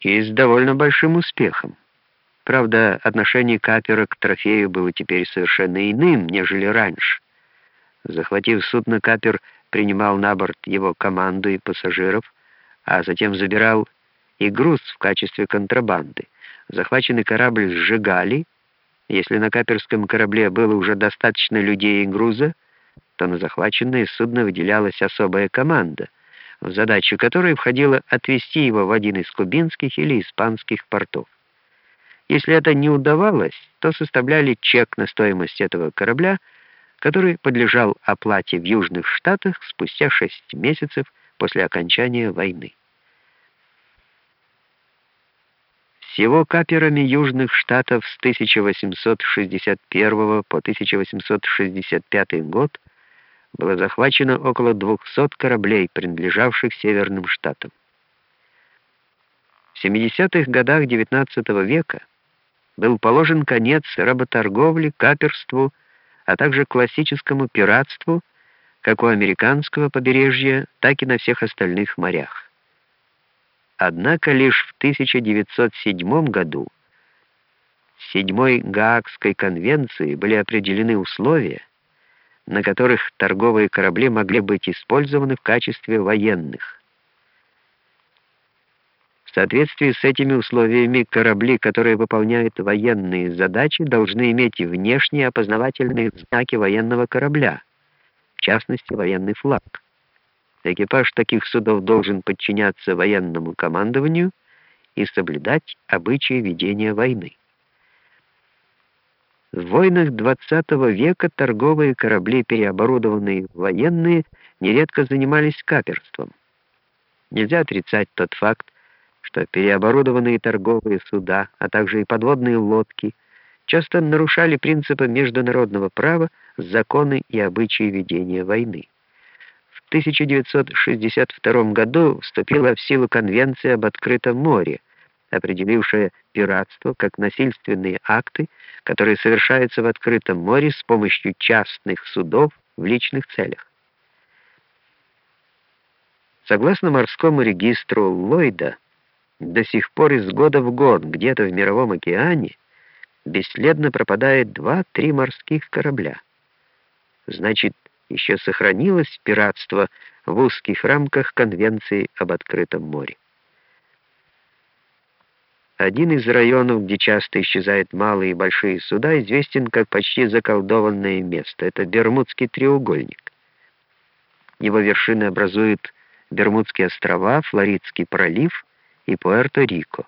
и с довольно большим успехом. Правда, отношение капера к трофею было теперь совершенно иным, нежели раньше. Захватив судно, капер принимал на борт его команду и пассажиров, а затем забирал и груз в качестве контрабанды. Захваченный корабль сжигали. Если на каперском корабле было уже достаточно людей и груза, то на захваченное судно выделялась особая команда, в задачу которой входило отвезти его в один из кубинских или испанских портов. Если это не удавалось, то составляли чек на стоимость этого корабля, который подлежал оплате в Южных Штатах спустя 6 месяцев после окончания войны. Всего каперами Южных Штатов с 1861 по 1865 год было захвачено около 200 кораблей, принадлежавших Северным Штатам. В 70-х годах XIX века был положен конец работорговле, каперству, а также классическому пиратству, как у американского побережья, так и на всех остальных морях. Однако лишь в 1907 году в седьмой Гаагской конвенции были определены условия, на которых торговые корабли могли быть использованы в качестве военных. В соответствии с этими условиями корабли, которые выполняют военные задачи, должны иметь внешние опознавательные знаки военного корабля, в частности, военный флаг. Экипаж таких судов должен подчиняться военному командованию и соблюдать обычаи ведения войны. В войнах XX века торговые корабли, переоборудованные в военные, нередко занимались каперством. Нельзя отрицать тот факт, что переоборудованные торговые суда, а также и подводные лодки часто нарушали принципы международного права, законы и обычаи ведения войны. В 1962 году вступила в силу Конвенция об открытом море, определившая пиратство как насильственные акты, которые совершаются в открытом море с помощью частных судов в личных целях. Согласно морскому регистру Ллойда, до сих пор из года в год где-то в мировом океане бесследно пропадает два-три морских корабля. Значит, еще сохранилось пиратство в узких рамках Конвенции об открытом море. Один из районов, где часто исчезают малые и большие суда, известен как почти заколдованное место. Это Бермудский треугольник. Его вершины образуют Бермудские острова, Флоридский пролив и Пуэрто-Рико.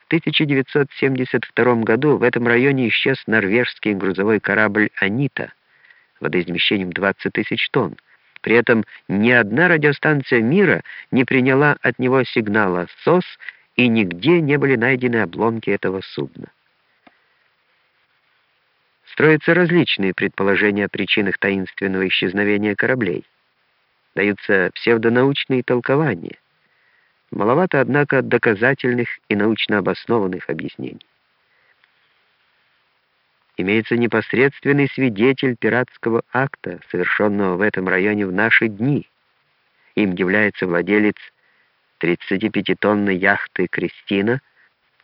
В 1972 году в этом районе исчез норвежский грузовой корабль «Анита» водоизмещением 20 тысяч тонн. При этом ни одна радиостанция мира не приняла от него сигнала СОС, и нигде не были найдены обломки этого судна. Строятся различные предположения о причинах таинственного исчезновения кораблей. Даются псевдонаучные толкования. Маловато, однако, доказательных и научно обоснованных объяснений. Имеется непосредственный свидетель пиратского акта, совершенного в этом районе в наши дни. Им является владелец 35-тонной яхты «Кристина»,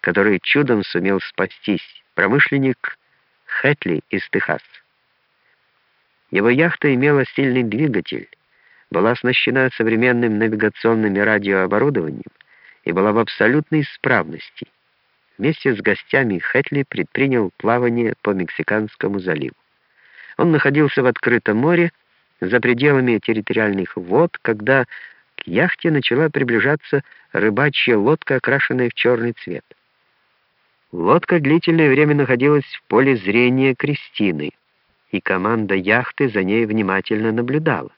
который чудом сумел спастись, промышленник Хэтли из Техаса. Его яхта имела сильный двигатель, была оснащена современным навигационным радиооборудованием и была в абсолютной исправности. Вместе с гостями Хэтли предпринял плавание по Мексиканскому заливу. Он находился в открытом море, за пределами территориальных вод, когда к яхте начала приближаться рыбачья лодка, окрашенная в черный цвет. Лодка длительное время находилась в поле зрения Кристины, и команда яхты за ней внимательно наблюдала.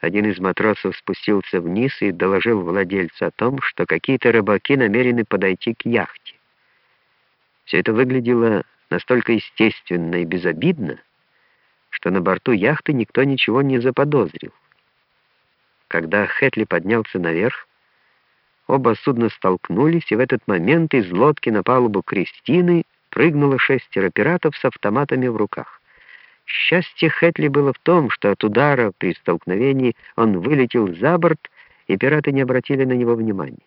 Один из матросов спустился вниз и доложил владельцу о том, что какие-то рыбаки намерены подойти к яхте. Все это выглядело настолько естественно и безобидно, что на борту яхты никто ничего не заподозрил. Когда Хэтли поднялся наверх, оба судна столкнулись, и в этот момент из лодки на палубу Кристины прыгнуло шестеро пиратов с автоматами в руках. Счастье Хэтли было в том, что от удара при столкновении он вылетел за борт и пираты не обратили на него внимания.